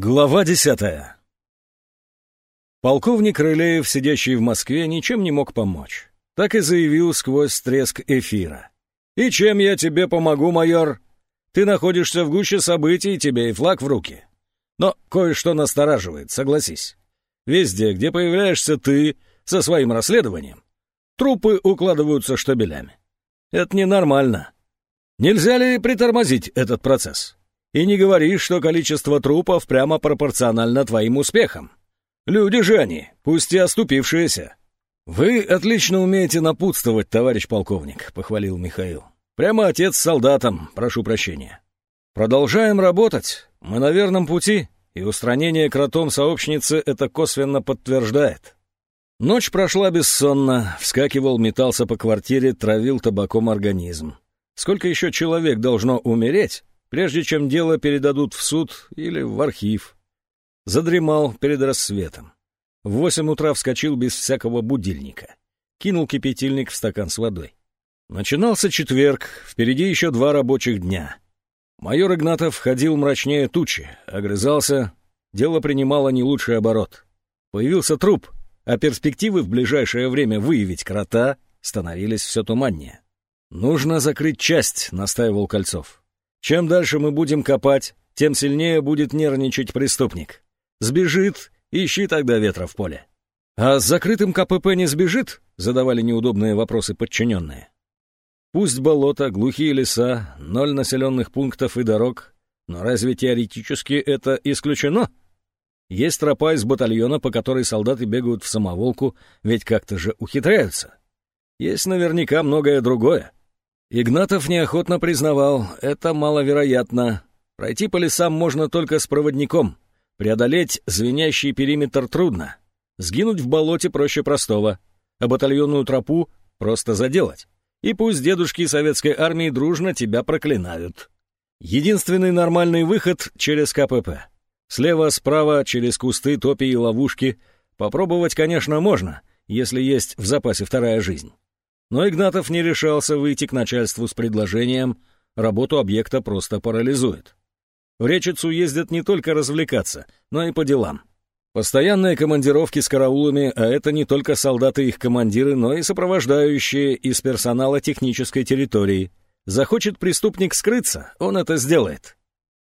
Глава десятая. Полковник Рылеев, сидящий в Москве, ничем не мог помочь. Так и заявил сквозь треск эфира. «И чем я тебе помогу, майор? Ты находишься в гуще событий, тебе и флаг в руки. Но кое-что настораживает, согласись. Везде, где появляешься ты со своим расследованием, трупы укладываются штабелями. Это ненормально. Нельзя ли притормозить этот процесс?» И не говори, что количество трупов прямо пропорционально твоим успехам. Люди же они, пусть и оступившиеся. Вы отлично умеете напутствовать, товарищ полковник, похвалил Михаил. Прямо отец с солдатом, прошу прощения. Продолжаем работать. Мы на верном пути, и устранение кротом сообщницы это косвенно подтверждает. Ночь прошла бессонно, вскакивал, метался по квартире, травил табаком организм. Сколько еще человек должно умереть, прежде чем дело передадут в суд или в архив. Задремал перед рассветом. В восемь утра вскочил без всякого будильника. Кинул кипятильник в стакан с водой. Начинался четверг, впереди еще два рабочих дня. Майор Игнатов ходил мрачнее тучи, огрызался. Дело принимало не лучший оборот. Появился труп, а перспективы в ближайшее время выявить крота становились все туманнее. «Нужно закрыть часть», — настаивал Кольцов. Чем дальше мы будем копать, тем сильнее будет нервничать преступник. Сбежит, ищи тогда ветра в поле. А с закрытым КПП не сбежит? Задавали неудобные вопросы подчиненные. Пусть болото, глухие леса, ноль населенных пунктов и дорог, но разве теоретически это исключено? Есть тропа из батальона, по которой солдаты бегают в самоволку, ведь как-то же ухитряются. Есть наверняка многое другое. Игнатов неохотно признавал, это маловероятно. Пройти по лесам можно только с проводником. Преодолеть звенящий периметр трудно. Сгинуть в болоте проще простого. А батальонную тропу просто заделать. И пусть дедушки советской армии дружно тебя проклинают. Единственный нормальный выход через КПП. Слева, справа, через кусты, топи и ловушки. Попробовать, конечно, можно, если есть в запасе вторая жизнь. Но Игнатов не решался выйти к начальству с предложением, работу объекта просто парализует. В Речицу ездят не только развлекаться, но и по делам. Постоянные командировки с караулами, а это не только солдаты и их командиры, но и сопровождающие из персонала технической территории. Захочет преступник скрыться, он это сделает.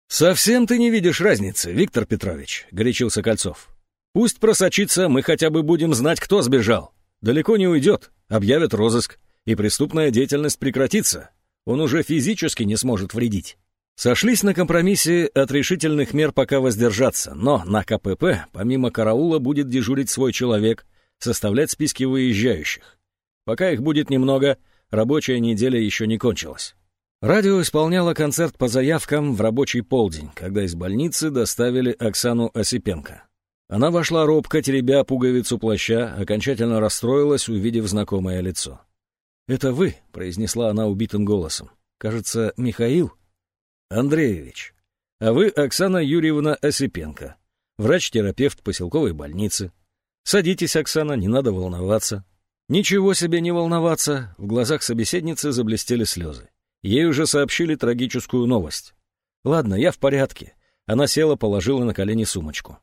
«Совсем ты не видишь разницы, Виктор Петрович», — горячился Кольцов. «Пусть просочится, мы хотя бы будем знать, кто сбежал. Далеко не уйдет, объявят розыск, и преступная деятельность прекратится. Он уже физически не сможет вредить. Сошлись на компромиссе от решительных мер пока воздержаться, но на КПП помимо караула будет дежурить свой человек, составлять списки выезжающих. Пока их будет немного, рабочая неделя еще не кончилась. Радио исполняло концерт по заявкам в рабочий полдень, когда из больницы доставили Оксану Осипенко. Она вошла робко, теребя пуговицу плаща, окончательно расстроилась, увидев знакомое лицо. «Это вы», — произнесла она убитым голосом. «Кажется, Михаил?» «Андреевич. А вы Оксана Юрьевна Осипенко, врач-терапевт поселковой больницы. Садитесь, Оксана, не надо волноваться». Ничего себе не волноваться, в глазах собеседницы заблестели слезы. Ей уже сообщили трагическую новость. «Ладно, я в порядке». Она села, положила на колени сумочку.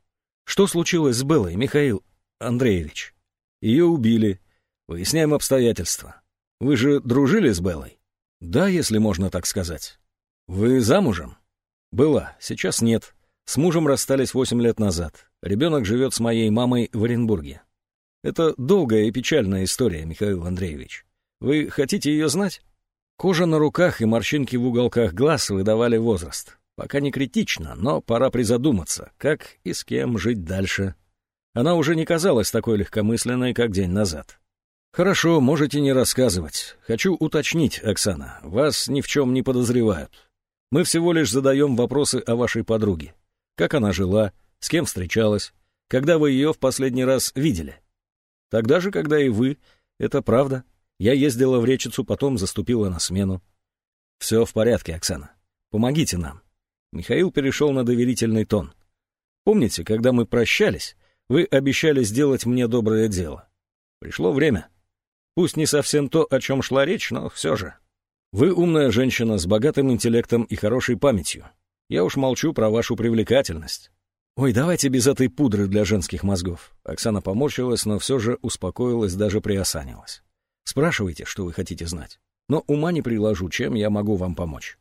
Что случилось с Беллой, Михаил Андреевич? Ее убили. Выясняем обстоятельства. Вы же дружили с Беллой? Да, если можно так сказать. Вы замужем? Была, сейчас нет. С мужем расстались восемь лет назад. Ребенок живет с моей мамой в Оренбурге. Это долгая и печальная история, Михаил Андреевич. Вы хотите ее знать? Кожа на руках и морщинки в уголках глаз выдавали возраст. Пока не критично, но пора призадуматься, как и с кем жить дальше. Она уже не казалась такой легкомысленной, как день назад. «Хорошо, можете не рассказывать. Хочу уточнить, Оксана, вас ни в чем не подозревают. Мы всего лишь задаем вопросы о вашей подруге. Как она жила, с кем встречалась, когда вы ее в последний раз видели. Тогда же, когда и вы, это правда. Я ездила в Речицу, потом заступила на смену. Все в порядке, Оксана. Помогите нам. Михаил перешел на доверительный тон. «Помните, когда мы прощались, вы обещали сделать мне доброе дело? Пришло время. Пусть не совсем то, о чем шла речь, но все же. Вы умная женщина с богатым интеллектом и хорошей памятью. Я уж молчу про вашу привлекательность. «Ой, давайте без этой пудры для женских мозгов». Оксана поморщилась, но все же успокоилась, даже приосанилась. «Спрашивайте, что вы хотите знать. Но ума не приложу, чем я могу вам помочь.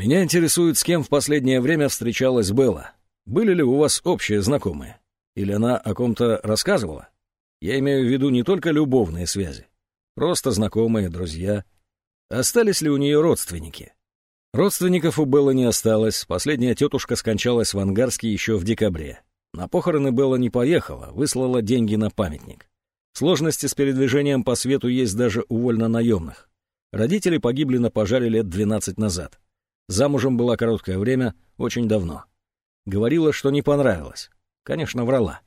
Меня интересует, с кем в последнее время встречалась Белла. Были ли у вас общие знакомые? Или она о ком-то рассказывала? Я имею в виду не только любовные связи. Просто знакомые, друзья. Остались ли у нее родственники? Родственников у Беллы не осталось, последняя тетушка скончалась в Ангарске еще в декабре. На похороны Белла не поехала, выслала деньги на памятник. Сложности с передвижением по свету есть даже у вольно-наемных. Родители погибли на пожаре лет 12 назад. Замужем была короткое время, очень давно. Говорила, что не понравилось. Конечно, врала.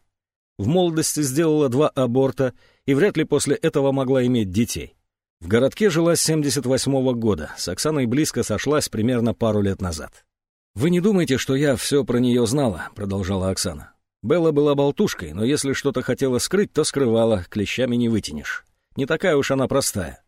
В молодости сделала два аборта и вряд ли после этого могла иметь детей. В городке жила с 78 -го года, с Оксаной близко сошлась примерно пару лет назад. «Вы не думайте, что я все про нее знала», — продолжала Оксана. Белла была болтушкой, но если что-то хотела скрыть, то скрывала, клещами не вытянешь. Не такая уж она простая.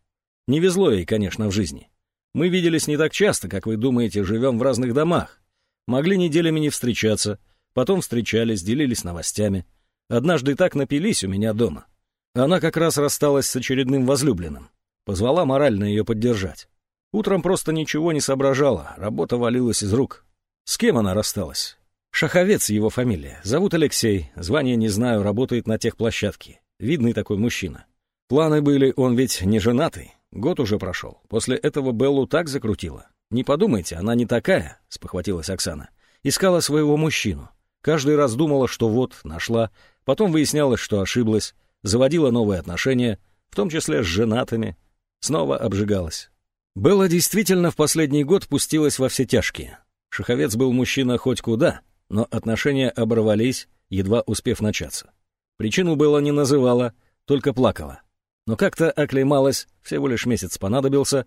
Не везло ей, конечно, в жизни. Мы виделись не так часто, как вы думаете, живем в разных домах. Могли неделями не встречаться, потом встречались, делились новостями. Однажды так напились у меня дома. Она как раз рассталась с очередным возлюбленным. Позвала морально ее поддержать. Утром просто ничего не соображала, работа валилась из рук. С кем она рассталась? Шаховец его фамилия. Зовут Алексей, звание не знаю, работает на техплощадке. Видный такой мужчина. Планы были, он ведь не женатый. Год уже прошел. После этого Беллу так закрутила. «Не подумайте, она не такая», — спохватилась Оксана. Искала своего мужчину. Каждый раз думала, что вот, нашла. Потом выяснялось, что ошиблась. Заводила новые отношения, в том числе с женатыми снова обжигалась. Белла действительно в последний год пустилась во все тяжкие. Шаховец был мужчина хоть куда, но отношения оборвались, едва успев начаться. Причину Белла не называла, только плакала. Но как-то оклеймалась, всего лишь месяц понадобился,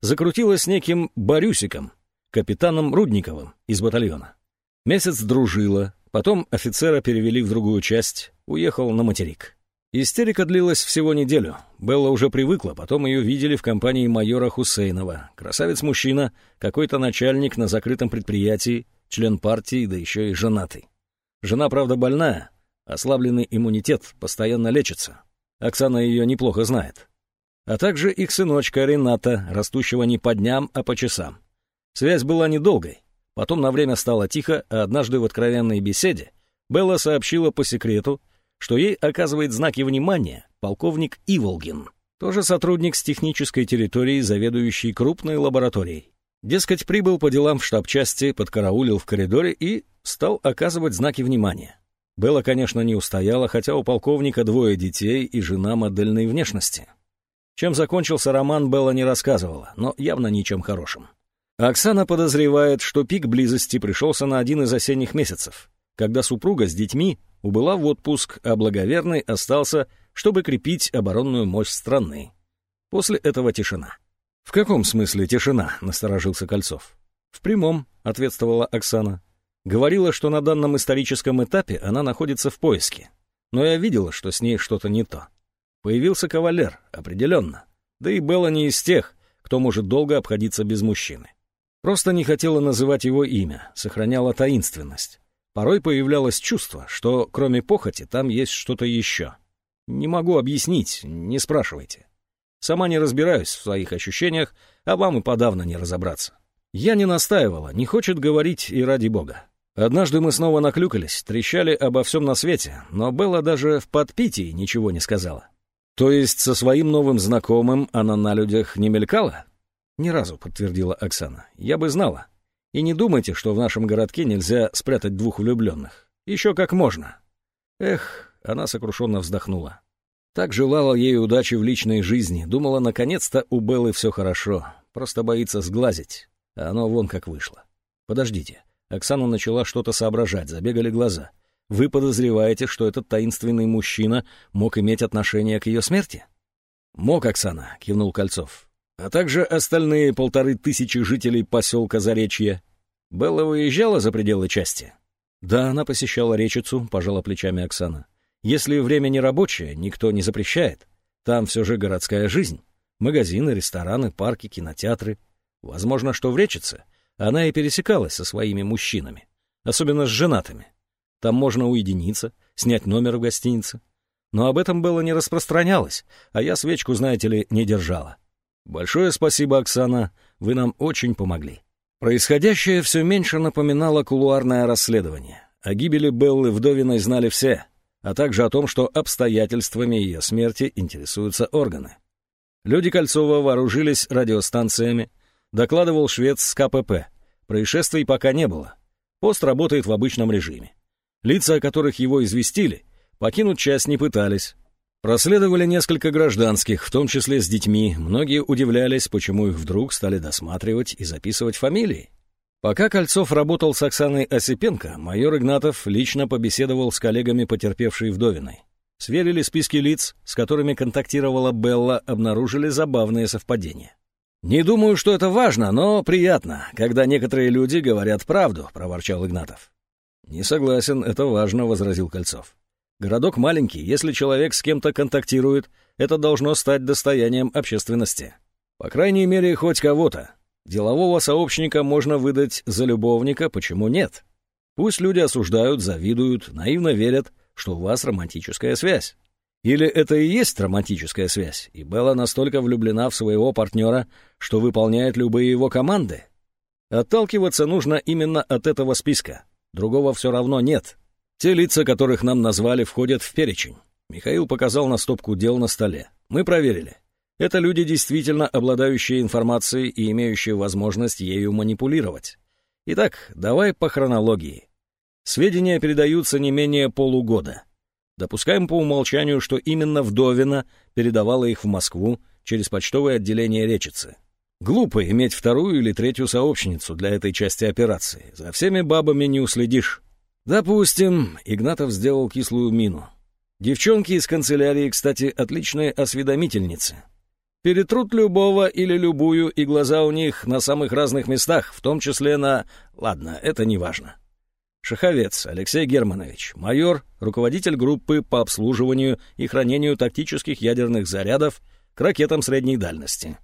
закрутилась неким Борюсиком, капитаном Рудниковым из батальона. Месяц дружила, потом офицера перевели в другую часть, уехал на материк. Истерика длилась всего неделю. Белла уже привыкла, потом ее видели в компании майора Хусейнова. Красавец-мужчина, какой-то начальник на закрытом предприятии, член партии, да еще и женатый. Жена, правда, больная, ослабленный иммунитет, постоянно лечится. Оксана ее неплохо знает. А также их сыночка Рената, растущего не по дням, а по часам. Связь была недолгой. Потом на время стало тихо, а однажды в откровенной беседе Белла сообщила по секрету, что ей оказывает знаки внимания полковник Иволгин, тоже сотрудник с технической территории, заведующий крупной лабораторией. Дескать, прибыл по делам в штаб-части, подкараулил в коридоре и стал оказывать знаки внимания. Белла, конечно, не устояла, хотя у полковника двое детей и жена модельной внешности. Чем закончился роман, Белла не рассказывала, но явно ничем хорошим. Оксана подозревает, что пик близости пришелся на один из осенних месяцев, когда супруга с детьми убыла в отпуск, а благоверный остался, чтобы крепить оборонную мощь страны. После этого тишина. «В каком смысле тишина?» — насторожился Кольцов. «В прямом», — ответствовала Оксана. «Говорила, что на данном историческом этапе она находится в поиске. Но я видела, что с ней что-то не то. Появился кавалер, определенно. Да и Белла не из тех, кто может долго обходиться без мужчины. Просто не хотела называть его имя, сохраняла таинственность. Порой появлялось чувство, что кроме похоти там есть что-то еще. Не могу объяснить, не спрашивайте. Сама не разбираюсь в своих ощущениях, а вам и подавно не разобраться. Я не настаивала, не хочет говорить и ради бога. Однажды мы снова наклюкались, трещали обо всем на свете, но Белла даже в подпитии ничего не сказала. То есть со своим новым знакомым она на людях не мелькала? Ни разу, подтвердила Оксана. Я бы знала. И не думайте, что в нашем городке нельзя спрятать двух влюбленных. Еще как можно. Эх, она сокрушенно вздохнула. Так желала ей удачи в личной жизни. Думала, наконец-то у Беллы все хорошо. Просто боится сглазить. А оно вон как вышло. Подождите. Оксана начала что-то соображать, забегали глаза. Вы подозреваете, что этот таинственный мужчина мог иметь отношение к ее смерти? Мог, Оксана, кивнул Кольцов а также остальные полторы тысячи жителей поселка Заречье. Белла выезжала за пределы части? Да, она посещала речицу, пожала плечами Оксана. Если время не рабочее, никто не запрещает. Там все же городская жизнь. Магазины, рестораны, парки, кинотеатры. Возможно, что в речице она и пересекалась со своими мужчинами, особенно с женатыми. Там можно уединиться, снять номер в гостинице. Но об этом было не распространялось, а я свечку, знаете ли, не держала. Большое спасибо, Оксана, вы нам очень помогли. Происходящее все меньше напоминало кулуарное расследование. О гибели Беллы Вдовиной знали все, а также о том, что обстоятельствами ее смерти интересуются органы. Люди Кольцова вооружились радиостанциями, докладывал швед с КПП. Происшествий пока не было. Пост работает в обычном режиме. Лица, о которых его известили, покинуть часть не пытались. Проследовали несколько гражданских, в том числе с детьми. Многие удивлялись, почему их вдруг стали досматривать и записывать фамилии. Пока Кольцов работал с Оксаной Осипенко, майор Игнатов лично побеседовал с коллегами потерпевшей Вдовиной. Сверили списки лиц, с которыми контактировала Белла, обнаружили забавные совпадения. «Не думаю, что это важно, но приятно, когда некоторые люди говорят правду», — проворчал Игнатов. «Не согласен, это важно», — возразил Кольцов. «Городок маленький, если человек с кем-то контактирует, это должно стать достоянием общественности. По крайней мере, хоть кого-то. Делового сообщника можно выдать за любовника, почему нет? Пусть люди осуждают, завидуют, наивно верят, что у вас романтическая связь. Или это и есть романтическая связь, и Белла настолько влюблена в своего партнера, что выполняет любые его команды? Отталкиваться нужно именно от этого списка. Другого все равно нет. Те лица, которых нам назвали, входят в перечень. Михаил показал на стопку дел на столе. Мы проверили. Это люди, действительно обладающие информацией и имеющие возможность ею манипулировать. Итак, давай по хронологии. Сведения передаются не менее полугода. Допускаем по умолчанию, что именно Вдовина передавала их в Москву через почтовое отделение Речицы. Глупо иметь вторую или третью сообщницу для этой части операции. За всеми бабами не уследишь. Допустим, Игнатов сделал кислую мину. Девчонки из канцелярии, кстати, отличные осведомительницы. Перетрут любого или любую, и глаза у них на самых разных местах, в том числе на... Ладно, это не важно. Шаховец Алексей Германович, майор, руководитель группы по обслуживанию и хранению тактических ядерных зарядов к ракетам средней дальности.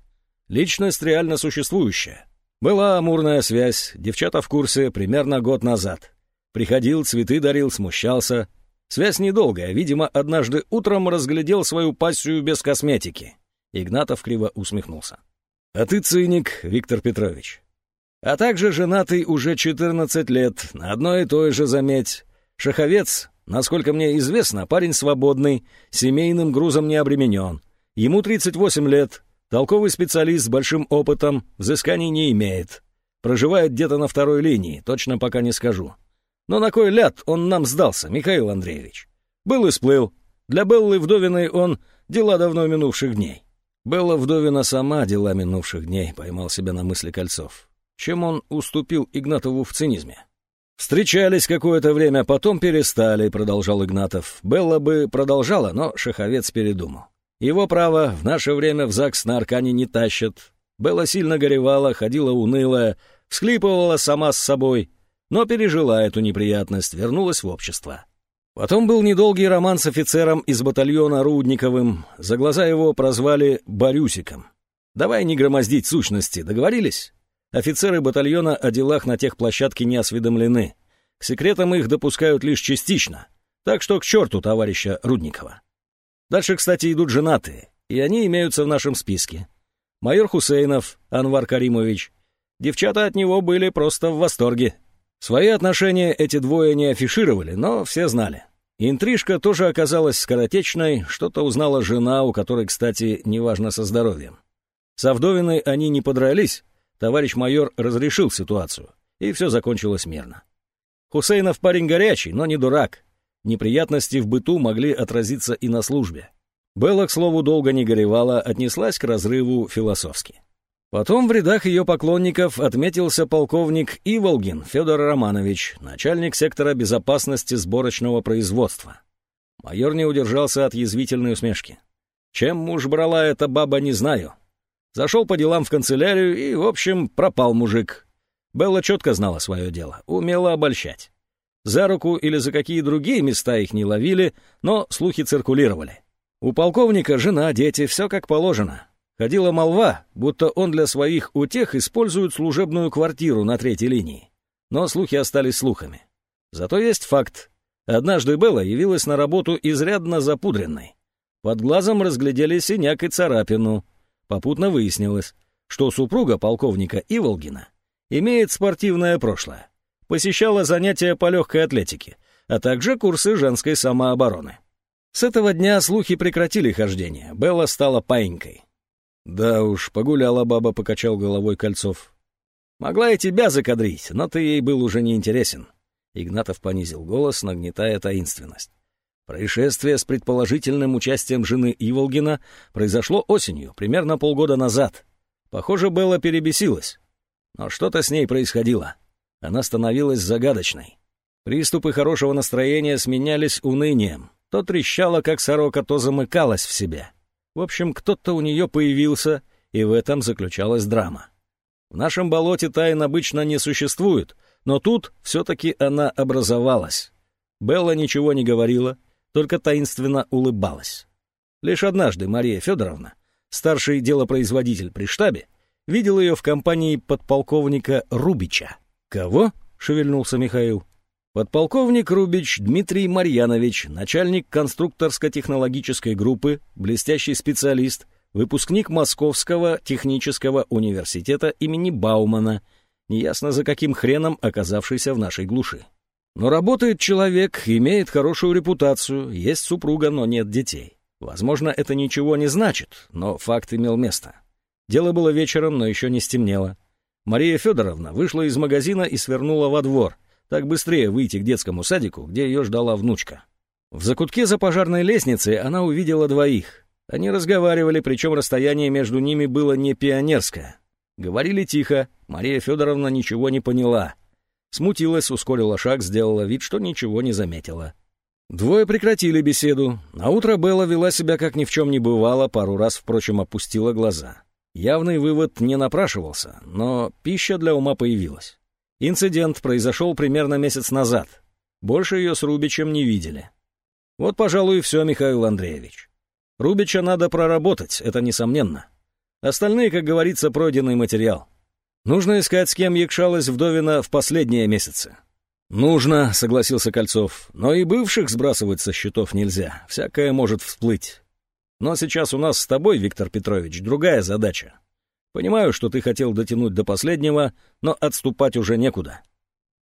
Личность реально существующая. Была амурная связь, девчата в курсе примерно год назад. Приходил, цветы дарил, смущался. Связь недолгая, видимо, однажды утром разглядел свою пассию без косметики. Игнатов криво усмехнулся. «А ты циник, Виктор Петрович. А также женатый уже 14 лет, на одной и той же, заметь. Шаховец, насколько мне известно, парень свободный, семейным грузом не обременен. Ему 38 лет, толковый специалист с большим опытом, взысканий не имеет. Проживает где-то на второй линии, точно пока не скажу. Но на кой ляд он нам сдался, Михаил Андреевич? Был и сплыл. Для Беллы Вдовиной он дела давно минувших дней. Белла Вдовина сама дела минувших дней, поймал себя на мысли Кольцов. Чем он уступил Игнатову в цинизме? «Встречались какое-то время, потом перестали», — продолжал Игнатов. «Белла бы продолжала, но Шаховец передумал. Его право в наше время в ЗАГС на Аркане не тащат. Белла сильно горевала, ходила унылая, всхлипывала сама с собой, но пережила эту неприятность, вернулась в общество. Потом был недолгий роман с офицером из батальона Рудниковым. За глаза его прозвали Борюсиком. Давай не громоздить сущности, договорились? Офицеры батальона о делах на тех площадке не осведомлены. К секретам их допускают лишь частично. Так что к черту товарища Рудникова. Дальше, кстати, идут женатые, и они имеются в нашем списке. Майор Хусейнов, Анвар Каримович. Девчата от него были просто в восторге. Свои отношения эти двое не афишировали, но все знали. Интрижка тоже оказалась скоротечной, что-то узнала жена, у которой, кстати, неважно со здоровьем. Со вдовиной они не подрались, товарищ майор разрешил ситуацию, и все закончилось мирно. Хусейнов парень горячий, но не дурак. Неприятности в быту могли отразиться и на службе. Белла, к слову, долго не горевала, отнеслась к разрыву философски. Потом в рядах ее поклонников отметился полковник Иволгин Федор Романович, начальник сектора безопасности сборочного производства. Майор не удержался от язвительной усмешки. Чем муж брала эта баба, не знаю. Зашел по делам в канцелярию и, в общем, пропал мужик. Белла четко знала свое дело, умела обольщать. За руку или за какие другие места их не ловили, но слухи циркулировали. У полковника жена, дети, все как положено. Ходила молва, будто он для своих утех использует служебную квартиру на третьей линии. Но слухи остались слухами. Зато есть факт. Однажды Белла явилась на работу изрядно запудренной. Под глазом разглядели синяк и царапину. Попутно выяснилось, что супруга полковника Иволгина имеет спортивное прошлое. Посещала занятия по легкой атлетике, а также курсы женской самообороны. С этого дня слухи прекратили хождение, Белла стала паинькой. «Да уж, погуляла баба», — покачал головой Кольцов. «Могла и тебя закадрить, но ты ей был уже не интересен». Игнатов понизил голос, нагнетая таинственность. Происшествие с предположительным участием жены Иволгина произошло осенью, примерно полгода назад. Похоже, Белла перебесилась. Но что-то с ней происходило. Она становилась загадочной. Приступы хорошего настроения сменялись унынием. То трещала, как сорока, то замыкалась в себе. В общем, кто-то у нее появился, и в этом заключалась драма. В нашем болоте тайн обычно не существует, но тут все-таки она образовалась. Белла ничего не говорила, только таинственно улыбалась. Лишь однажды Мария Федоровна, старший делопроизводитель при штабе, видел ее в компании подполковника Рубича. «Кого?» — шевельнулся Михаил. Подполковник Рубич Дмитрий Марьянович, начальник конструкторско-технологической группы, блестящий специалист, выпускник Московского технического университета имени Баумана, неясно за каким хреном оказавшийся в нашей глуши. Но работает человек, имеет хорошую репутацию, есть супруга, но нет детей. Возможно, это ничего не значит, но факт имел место. Дело было вечером, но еще не стемнело. Мария Федоровна вышла из магазина и свернула во двор — так быстрее выйти к детскому садику, где ее ждала внучка. В закутке за пожарной лестницей она увидела двоих. Они разговаривали, причем расстояние между ними было не пионерское. Говорили тихо, Мария Федоровна ничего не поняла. Смутилась, ускорила шаг, сделала вид, что ничего не заметила. Двое прекратили беседу. На утро Белла вела себя как ни в чем не бывало, пару раз, впрочем, опустила глаза. Явный вывод не напрашивался, но пища для ума появилась. Инцидент произошел примерно месяц назад. Больше ее с Рубичем не видели. Вот, пожалуй, и все, Михаил Андреевич. Рубича надо проработать, это несомненно. Остальные, как говорится, пройденный материал. Нужно искать, с кем якшалась вдовина в последние месяцы. «Нужно», — согласился Кольцов, — «но и бывших сбрасывать со счетов нельзя, всякое может всплыть. Но сейчас у нас с тобой, Виктор Петрович, другая задача. Понимаю, что ты хотел дотянуть до последнего, но отступать уже некуда».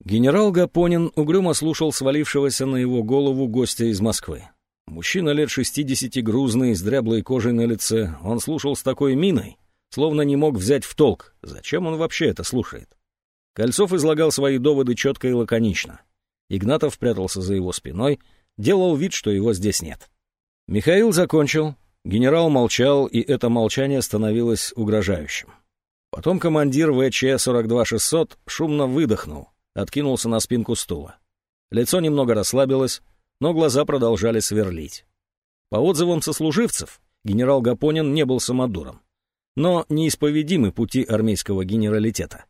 Генерал Гапонин угрюмо слушал свалившегося на его голову гостя из Москвы. Мужчина лет шестидесяти, грузный, с дряблой кожей на лице. Он слушал с такой миной, словно не мог взять в толк, зачем он вообще это слушает. Кольцов излагал свои доводы четко и лаконично. Игнатов прятался за его спиной, делал вид, что его здесь нет. Михаил закончил, Генерал молчал, и это молчание становилось угрожающим. Потом командир ВЧ-42600 шумно выдохнул, откинулся на спинку стула. Лицо немного расслабилось, но глаза продолжали сверлить. По отзывам сослуживцев, генерал Гапонин не был самодуром, но неисповедимы пути армейского генералитета.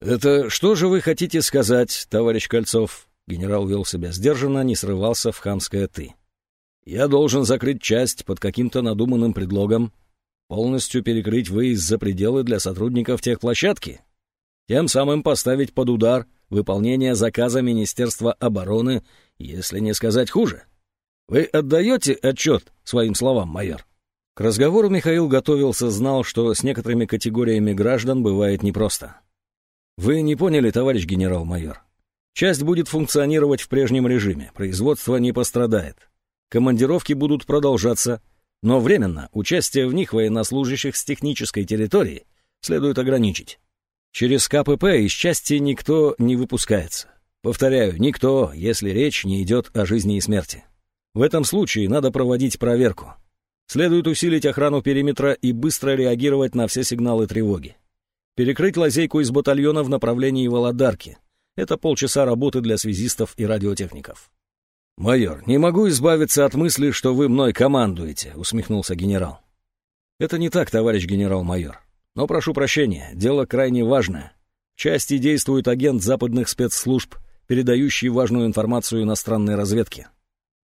«Это что же вы хотите сказать, товарищ Кольцов?» Генерал вел себя сдержанно, не срывался в хамское «ты». Я должен закрыть часть под каким-то надуманным предлогом, полностью перекрыть выезд за пределы для сотрудников техплощадки, тем самым поставить под удар выполнение заказа Министерства обороны, если не сказать хуже. Вы отдаете отчет своим словам, майор? К разговору Михаил готовился, знал, что с некоторыми категориями граждан бывает непросто. Вы не поняли, товарищ генерал-майор. Часть будет функционировать в прежнем режиме, производство не пострадает. Командировки будут продолжаться, но временно участие в них военнослужащих с технической территории следует ограничить. Через КПП из части никто не выпускается. Повторяю, никто, если речь не идет о жизни и смерти. В этом случае надо проводить проверку. Следует усилить охрану периметра и быстро реагировать на все сигналы тревоги. Перекрыть лазейку из батальона в направлении Володарки. Это полчаса работы для связистов и радиотехников. «Майор, не могу избавиться от мысли, что вы мной командуете», — усмехнулся генерал. «Это не так, товарищ генерал-майор. Но прошу прощения, дело крайне важное. В части действует агент западных спецслужб, передающий важную информацию иностранной разведке.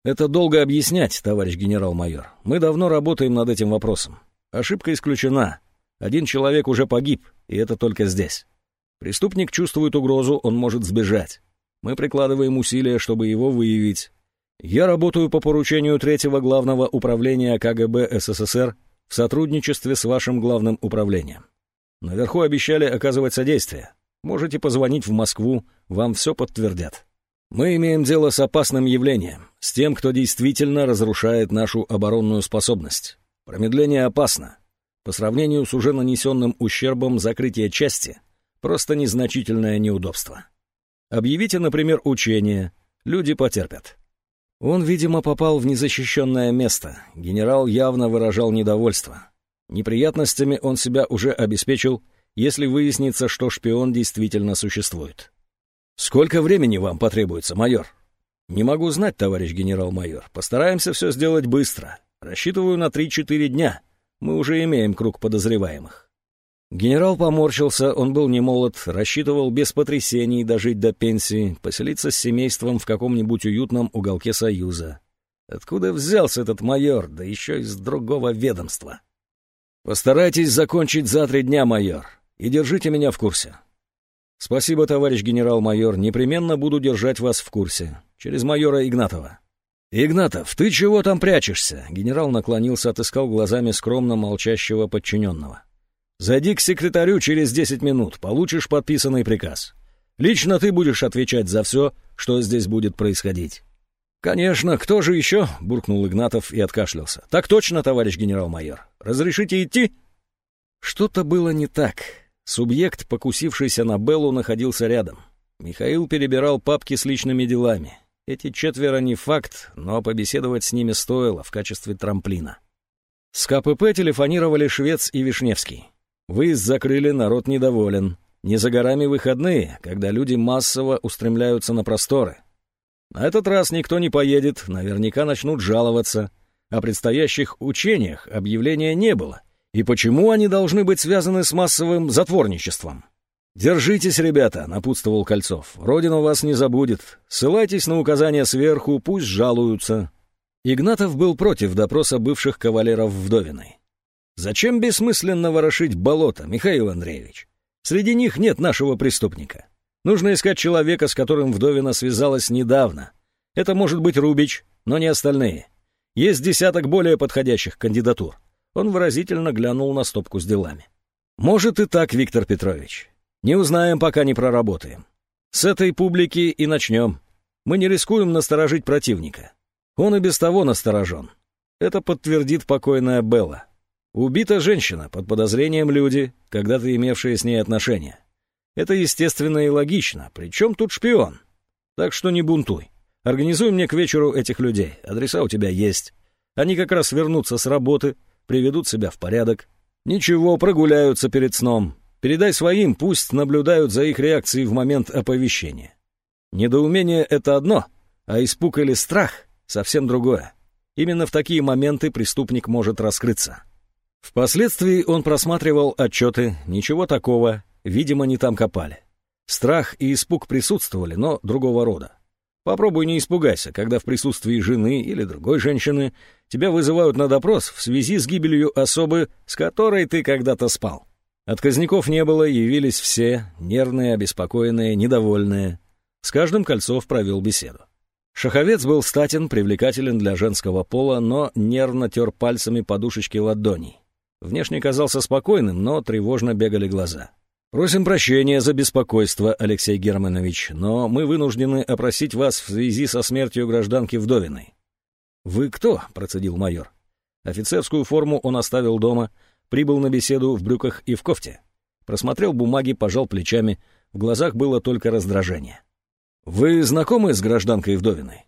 Это долго объяснять, товарищ генерал-майор. Мы давно работаем над этим вопросом. Ошибка исключена. Один человек уже погиб, и это только здесь. Преступник чувствует угрозу, он может сбежать. Мы прикладываем усилия, чтобы его выявить. Я работаю по поручению третьего главного управления КГБ СССР в сотрудничестве с вашим главным управлением. Наверху обещали оказывать содействие. Можете позвонить в Москву, вам все подтвердят. Мы имеем дело с опасным явлением, с тем, кто действительно разрушает нашу оборонную способность. Промедление опасно. По сравнению с уже нанесенным ущербом закрытия части — просто незначительное неудобство. Объявите, например, учение, люди потерпят. Он, видимо, попал в незащищенное место. Генерал явно выражал недовольство. Неприятностями он себя уже обеспечил, если выяснится, что шпион действительно существует. «Сколько времени вам потребуется, майор?» «Не могу знать, товарищ генерал-майор. Постараемся все сделать быстро. Рассчитываю на 3-4 дня. Мы уже имеем круг подозреваемых». Генерал поморщился, он был не молод, рассчитывал без потрясений дожить до пенсии, поселиться с семейством в каком-нибудь уютном уголке Союза. Откуда взялся этот майор, да еще из другого ведомства? «Постарайтесь закончить за три дня, майор, и держите меня в курсе. «Спасибо, товарищ генерал-майор, непременно буду держать вас в курсе. Через майора Игнатова». «Игнатов, ты чего там прячешься?» Генерал наклонился, отыскал глазами скромно молчащего подчиненного. «Зайди к секретарю через десять минут, получишь подписанный приказ. Лично ты будешь отвечать за все, что здесь будет происходить». «Конечно, кто же еще?» — буркнул Игнатов и откашлялся. «Так точно, товарищ генерал-майор. Разрешите идти?» Что-то было не так. Субъект, покусившийся на Беллу, находился рядом. Михаил перебирал папки с личными делами. Эти четверо не факт, но побеседовать с ними стоило в качестве трамплина. С КПП телефонировали Швец и Вишневский. Выезд закрыли, народ недоволен. Не за горами выходные, когда люди массово устремляются на просторы. На этот раз никто не поедет, наверняка начнут жаловаться. О предстоящих учениях объявления не было — и почему они должны быть связаны с массовым затворничеством? «Держитесь, ребята», — напутствовал Кольцов. «Родина вас не забудет. Ссылайтесь на указания сверху, пусть жалуются». Игнатов был против допроса бывших кавалеров Вдовиной. «Зачем бессмысленно ворошить болото, Михаил Андреевич? Среди них нет нашего преступника. Нужно искать человека, с которым Вдовина связалась недавно. Это может быть Рубич, но не остальные. Есть десяток более подходящих кандидатур. Он выразительно глянул на стопку с делами. «Может и так, Виктор Петрович. Не узнаем, пока не проработаем. С этой публики и начнем. Мы не рискуем насторожить противника. Он и без того насторожен. Это подтвердит покойная Белла. Убита женщина, под подозрением люди, когда-то имевшие с ней отношения. Это естественно и логично. Причем тут шпион? Так что не бунтуй. Организуй мне к вечеру этих людей. Адреса у тебя есть. Они как раз вернутся с работы, приведут себя в порядок. Ничего, прогуляются перед сном. Передай своим, пусть наблюдают за их реакцией в момент оповещения. Недоумение — это одно, а испуг или страх — совсем другое. Именно в такие моменты преступник может раскрыться. Впоследствии он просматривал отчеты, ничего такого, видимо, не там копали. Страх и испуг присутствовали, но другого рода. Попробуй не испугайся, когда в присутствии жены или другой женщины тебя вызывают на допрос в связи с гибелью особы, с которой ты когда-то спал. Отказников не было, явились все, нервные, обеспокоенные, недовольные. С каждым Кольцов провел беседу. Шаховец был статен, привлекателен для женского пола, но нервно тер пальцами подушечки ладоней. Внешне казался спокойным, но тревожно бегали глаза. «Просим прощения за беспокойство, Алексей Германович, но мы вынуждены опросить вас в связи со смертью гражданки Вдовиной». «Вы кто?» — процедил майор. Офицерскую форму он оставил дома, прибыл на беседу в брюках и в кофте. Просмотрел бумаги, пожал плечами, в глазах было только раздражение. «Вы знакомы с гражданкой Вдовиной?»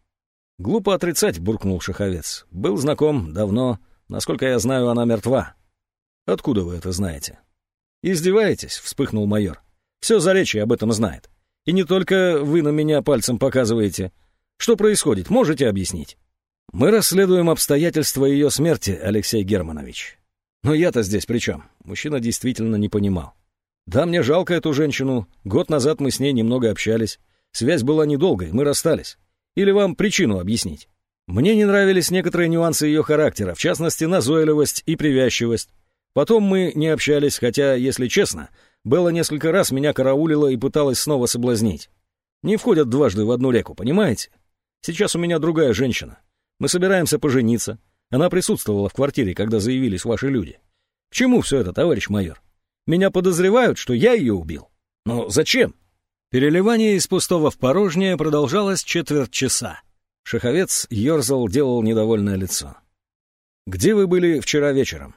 «Глупо отрицать», — буркнул Шаховец. «Был знаком давно. Насколько я знаю, она мертва». «Откуда вы это знаете?» «Издеваетесь?» — вспыхнул майор. «Все Заречье об этом знает. И не только вы на меня пальцем показываете. Что происходит, можете объяснить?» «Мы расследуем обстоятельства ее смерти, Алексей Германович. Но я-то здесь при чем?» Мужчина действительно не понимал. «Да, мне жалко эту женщину. Год назад мы с ней немного общались. Связь была недолгой, мы расстались. Или вам причину объяснить?» Мне не нравились некоторые нюансы ее характера, в частности, назойливость и привязчивость. Потом мы не общались, хотя, если честно, Белла несколько раз меня караулила и пыталась снова соблазнить. Не входят дважды в одну реку, понимаете? Сейчас у меня другая женщина. Мы собираемся пожениться. Она присутствовала в квартире, когда заявились ваши люди. К чему все это, товарищ майор? Меня подозревают, что я ее убил. Но зачем? Переливание из пустого в порожнее продолжалось четверть часа. Шаховец ерзал, делал недовольное лицо. «Где вы были вчера вечером?»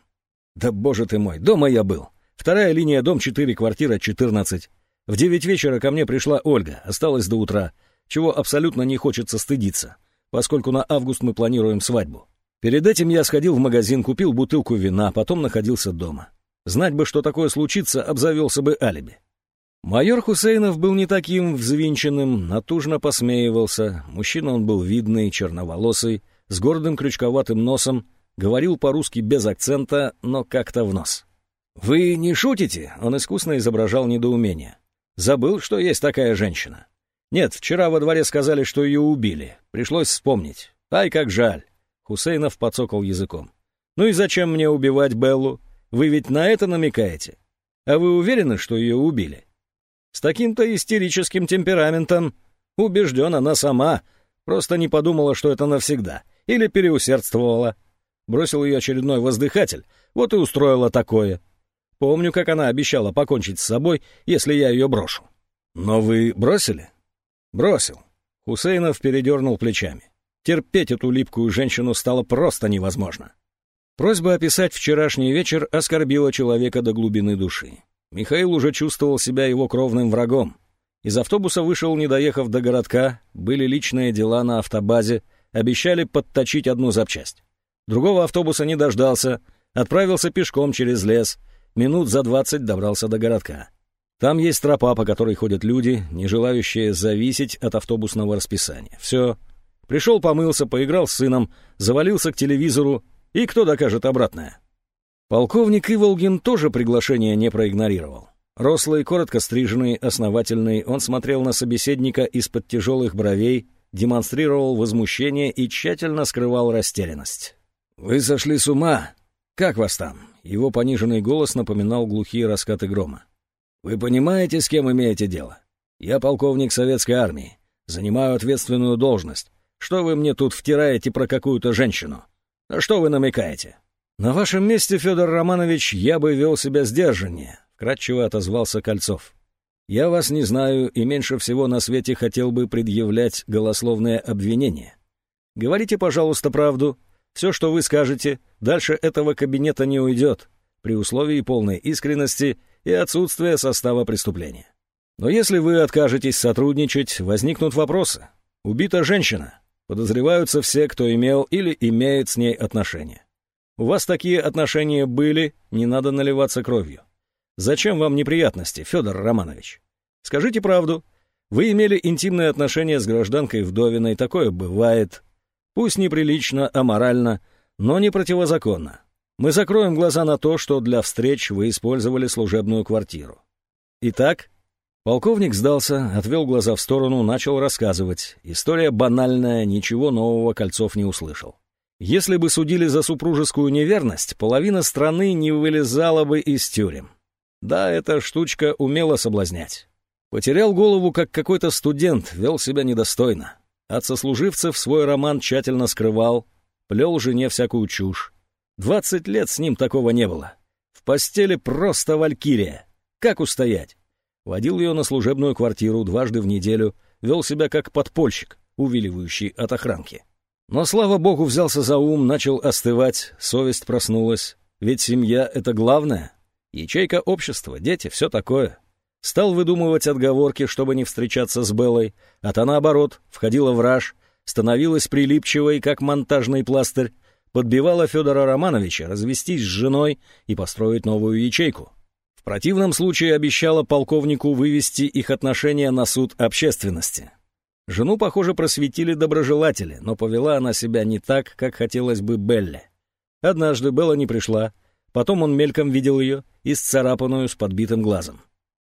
«Да боже ты мой, дома я был. Вторая линия, дом 4, квартира 14. В девять вечера ко мне пришла Ольга, осталось до утра, чего абсолютно не хочется стыдиться, поскольку на август мы планируем свадьбу. Перед этим я сходил в магазин, купил бутылку вина, потом находился дома. Знать бы, что такое случится, обзавелся бы алиби. Майор Хусейнов был не таким взвинченным, натужно посмеивался. Мужчина он был видный, черноволосый, с гордым крючковатым носом, говорил по-русски без акцента, но как-то в нос. «Вы не шутите?» — он искусно изображал недоумение. «Забыл, что есть такая женщина?» «Нет, вчера во дворе сказали, что ее убили. Пришлось вспомнить. Ай, как жаль!» Хусейнов подсокал языком. «Ну и зачем мне убивать Беллу? Вы ведь на это намекаете? А вы уверены, что ее убили?» С таким-то истерическим темпераментом, убежден, она сама, просто не подумала, что это навсегда, или переусердствовала. Бросил ее очередной воздыхатель, вот и устроила такое. Помню, как она обещала покончить с собой, если я ее брошу. Но вы бросили? Бросил. Хусейнов передернул плечами. Терпеть эту липкую женщину стало просто невозможно. Просьба описать вчерашний вечер оскорбила человека до глубины души. Михаил уже чувствовал себя его кровным врагом. Из автобуса вышел, не доехав до городка, были личные дела на автобазе, обещали подточить одну запчасть. Другого автобуса не дождался, отправился пешком через лес, минут за двадцать добрался до городка. Там есть тропа, по которой ходят люди, не желающие зависеть от автобусного расписания. Все. Пришел, помылся, поиграл с сыном, завалился к телевизору, и кто докажет обратное? Полковник Иволгин тоже приглашение не проигнорировал. Рослый, коротко стриженный, основательный, он смотрел на собеседника из-под тяжелых бровей, демонстрировал возмущение и тщательно скрывал растерянность. «Вы сошли с ума? Как вас там?» Его пониженный голос напоминал глухие раскаты грома. «Вы понимаете, с кем имеете дело? Я полковник советской армии, занимаю ответственную должность. Что вы мне тут втираете про какую-то женщину? На что вы намекаете?» «На вашем месте, Федор Романович, я бы вел себя сдержаннее», — кратчево отозвался Кольцов. «Я вас не знаю и меньше всего на свете хотел бы предъявлять голословное обвинение. Говорите, пожалуйста, правду. Все, что вы скажете, дальше этого кабинета не уйдет, при условии полной искренности и отсутствия состава преступления. Но если вы откажетесь сотрудничать, возникнут вопросы. Убита женщина. Подозреваются все, кто имел или имеет с ней отношения. У вас такие отношения были, не надо наливаться кровью. Зачем вам неприятности, Федор Романович? Скажите правду. Вы имели интимные отношения с гражданкой Вдовиной, такое бывает. Пусть неприлично, аморально, но не противозаконно. Мы закроем глаза на то, что для встреч вы использовали служебную квартиру. Итак, полковник сдался, отвел глаза в сторону, начал рассказывать. История банальная, ничего нового Кольцов не услышал. Если бы судили за супружескую неверность, половина страны не вылезала бы из тюрем. Да, эта штучка умела соблазнять. Потерял голову, как какой-то студент, вел себя недостойно. От сослуживцев свой роман тщательно скрывал, плел жене всякую чушь. Двадцать лет с ним такого не было. В постели просто валькирия. Как устоять? Водил ее на служебную квартиру дважды в неделю, вел себя как подпольщик, увиливающий от охранки. Но, слава богу, взялся за ум, начал остывать, совесть проснулась. Ведь семья — это главное. Ячейка общества, дети, все такое. Стал выдумывать отговорки, чтобы не встречаться с Беллой, а та, наоборот, входила в раж, становилась прилипчивой, как монтажный пластырь, подбивала Федора Романовича развестись с женой и построить новую ячейку. В противном случае обещала полковнику вывести их отношения на суд общественности. Жену, похоже, просветили доброжелатели, но повела она себя не так, как хотелось бы Белле. Однажды Белла не пришла, потом он мельком видел ее, исцарапанную с подбитым глазом.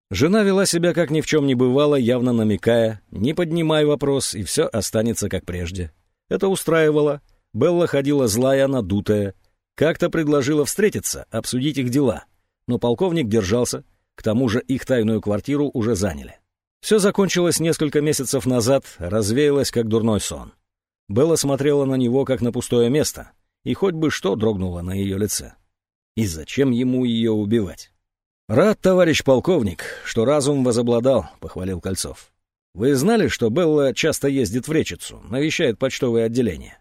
Жена вела себя, как ни в чем не бывало, явно намекая, не поднимай вопрос, и все останется как прежде. Это устраивало. Белла ходила злая, надутая. Как-то предложила встретиться, обсудить их дела. Но полковник держался, к тому же их тайную квартиру уже заняли. Все закончилось несколько месяцев назад, развеялось как дурной сон. Белла смотрела на него, как на пустое место, и хоть бы что дрогнуло на ее лице. И зачем ему ее убивать? «Рад, товарищ полковник, что разум возобладал», — похвалил Кольцов. «Вы знали, что Белла часто ездит в Речицу, навещает почтовое отделение?»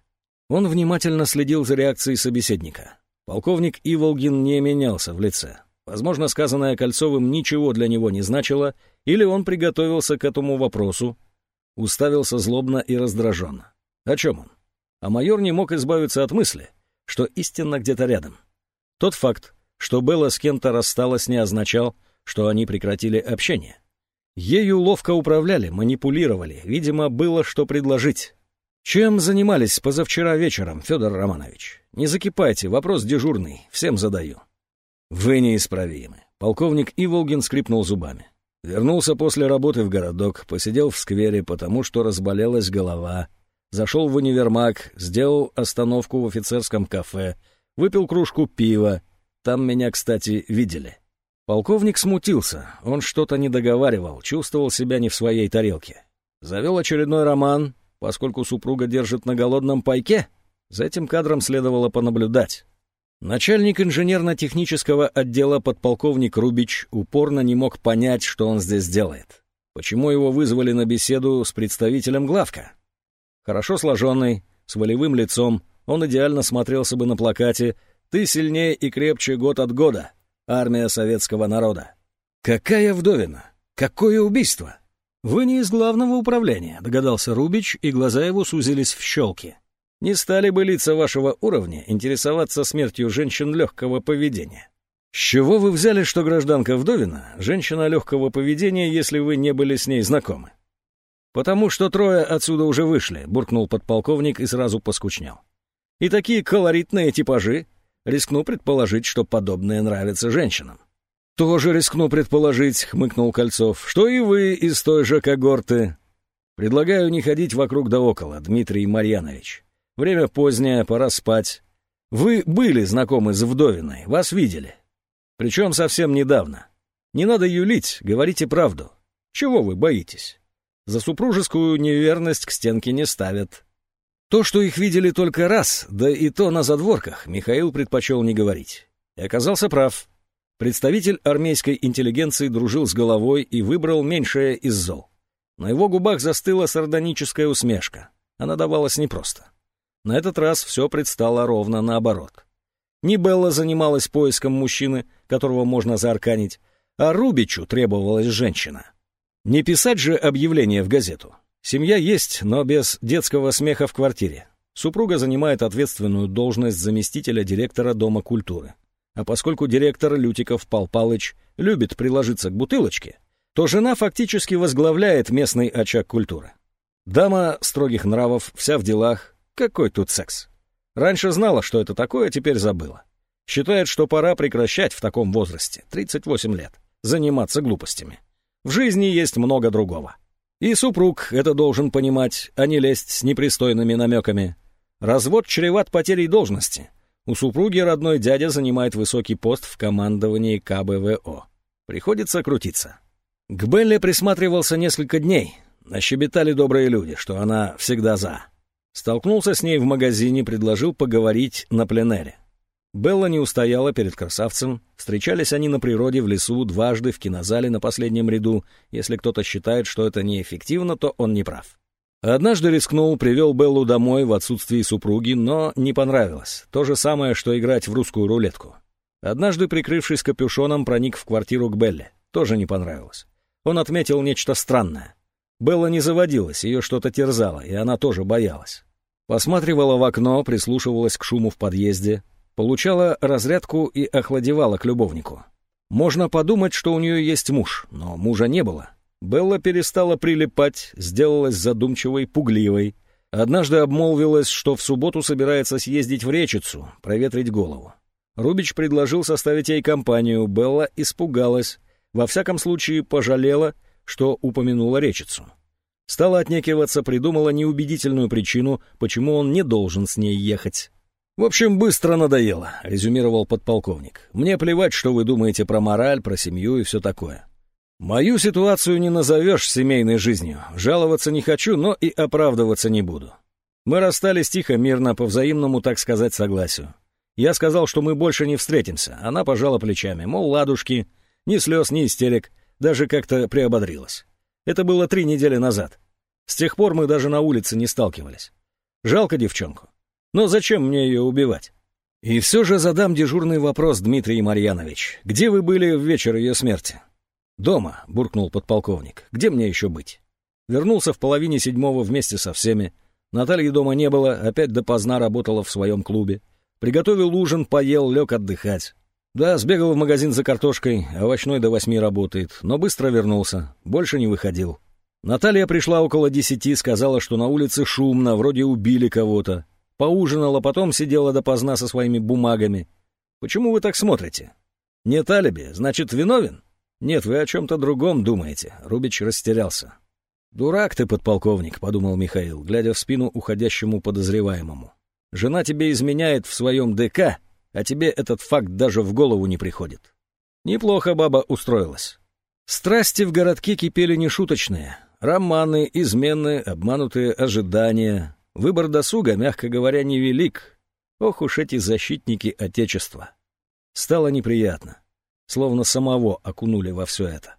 Он внимательно следил за реакцией собеседника. Полковник Иволгин не менялся в лице. Возможно, сказанное Кольцовым ничего для него не значило, или он приготовился к этому вопросу, уставился злобно и раздраженно. О чем он? А майор не мог избавиться от мысли, что истина где-то рядом. Тот факт, что Белла с кем-то рассталась, не означал, что они прекратили общение. Ею ловко управляли, манипулировали, видимо, было что предложить. Чем занимались позавчера вечером, Федор Романович? Не закипайте, вопрос дежурный, всем задаю. Вы неисправимы. Полковник Иволгин скрипнул зубами. Вернулся после работы в городок, посидел в сквере, потому что разболелась голова. Зашел в универмаг, сделал остановку в офицерском кафе, выпил кружку пива. Там меня, кстати, видели. Полковник смутился, он что-то не договаривал, чувствовал себя не в своей тарелке. Завел очередной роман, поскольку супруга держит на голодном пайке. За этим кадром следовало понаблюдать. Начальник инженерно-технического отдела подполковник Рубич упорно не мог понять, что он здесь делает. Почему его вызвали на беседу с представителем главка? Хорошо сложенный, с волевым лицом, он идеально смотрелся бы на плакате «Ты сильнее и крепче год от года. Армия советского народа». Какая вдовина? Какое убийство? Вы не из главного управления, догадался Рубич, и глаза его сузились в щелки. Не стали бы лица вашего уровня интересоваться смертью женщин легкого поведения. С чего вы взяли, что гражданка Вдовина — женщина легкого поведения, если вы не были с ней знакомы? Потому что трое отсюда уже вышли, буркнул подполковник и сразу поскучнел. И такие колоритные типажи, рискну предположить, что подобное нравится женщинам. «Тоже рискну предположить», — хмыкнул Кольцов, — «что и вы из той же когорты. Предлагаю не ходить вокруг да около, Дмитрий Марьянович. Время позднее, пора спать. Вы были знакомы с Вдовиной, вас видели. Причем совсем недавно. Не надо юлить, говорите правду. Чего вы боитесь? За супружескую неверность к стенке не ставят. То, что их видели только раз, да и то на задворках, Михаил предпочел не говорить. И оказался прав. Представитель армейской интеллигенции дружил с головой и выбрал меньшее из зол. На его губах застыла сардоническая усмешка. Она давалась непросто. На этот раз все предстало ровно наоборот. Не Белла занималась поиском мужчины, которого можно заарканить, а Рубичу требовалась женщина. Не писать же объявление в газету. Семья есть, но без детского смеха в квартире. Супруга занимает ответственную должность заместителя директора Дома культуры. А поскольку директор Лютиков Пал Палыч любит приложиться к бутылочке, то жена фактически возглавляет местный очаг культуры. Дама строгих нравов, вся в делах, какой тут секс? Раньше знала, что это такое, теперь забыла. Считает, что пора прекращать в таком возрасте, 38 лет, заниматься глупостями. В жизни есть много другого. И супруг это должен понимать, а не лезть с непристойными намеками. Развод чреват потерей должности. У супруги родной дядя занимает высокий пост в командовании КБВО. Приходится крутиться. К Белле присматривался несколько дней. Нащебетали добрые люди, что она всегда за. Столкнулся с ней в магазине, предложил поговорить на пленэре. Белла не устояла перед красавцем. Встречались они на природе в лесу дважды в кинозале на последнем ряду. Если кто-то считает, что это неэффективно, то он не прав. Однажды рискнул, привел Беллу домой в отсутствии супруги, но не понравилось. То же самое, что играть в русскую рулетку. Однажды, прикрывшись капюшоном, проник в квартиру к Белле. Тоже не понравилось. Он отметил нечто странное. Белла не заводилась, ее что-то терзало, и она тоже боялась. Посматривала в окно, прислушивалась к шуму в подъезде, получала разрядку и охладевала к любовнику. Можно подумать, что у нее есть муж, но мужа не было. Белла перестала прилипать, сделалась задумчивой, пугливой. Однажды обмолвилась, что в субботу собирается съездить в Речицу, проветрить голову. Рубич предложил составить ей компанию, Белла испугалась, во всяком случае пожалела, что упомянула Речицу. Стала отнекиваться, придумала неубедительную причину, почему он не должен с ней ехать. «В общем, быстро надоело», — резюмировал подполковник. «Мне плевать, что вы думаете про мораль, про семью и все такое. Мою ситуацию не назовешь семейной жизнью. Жаловаться не хочу, но и оправдываться не буду. Мы расстались тихо, мирно, по взаимному, так сказать, согласию. Я сказал, что мы больше не встретимся. Она пожала плечами, мол, ладушки, ни слез, ни истерик, даже как-то приободрилась. Это было три недели назад. С тех пор мы даже на улице не сталкивались. Жалко девчонку. Но зачем мне ее убивать? И все же задам дежурный вопрос, Дмитрий Марьянович. Где вы были в вечер ее смерти? Дома, буркнул подполковник. Где мне еще быть? Вернулся в половине седьмого вместе со всеми. Натальи дома не было, опять допоздна работала в своем клубе. Приготовил ужин, поел, лег отдыхать. Да, сбегал в магазин за картошкой, овощной до восьми работает, но быстро вернулся, больше не выходил. Наталья пришла около десяти, сказала, что на улице шумно, вроде убили кого-то. Поужинала, потом сидела допоздна со своими бумагами. Почему вы так смотрите? Нет алиби, значит, виновен? Нет, вы о чем-то другом думаете. Рубич растерялся. «Дурак ты, подполковник», — подумал Михаил, глядя в спину уходящему подозреваемому. «Жена тебе изменяет в своем ДК, а тебе этот факт даже в голову не приходит. Неплохо баба устроилась. Страсти в городке кипели нешуточные. Романы, измены, обманутые ожидания. Выбор досуга, мягко говоря, невелик. Ох уж эти защитники Отечества. Стало неприятно. Словно самого окунули во все это.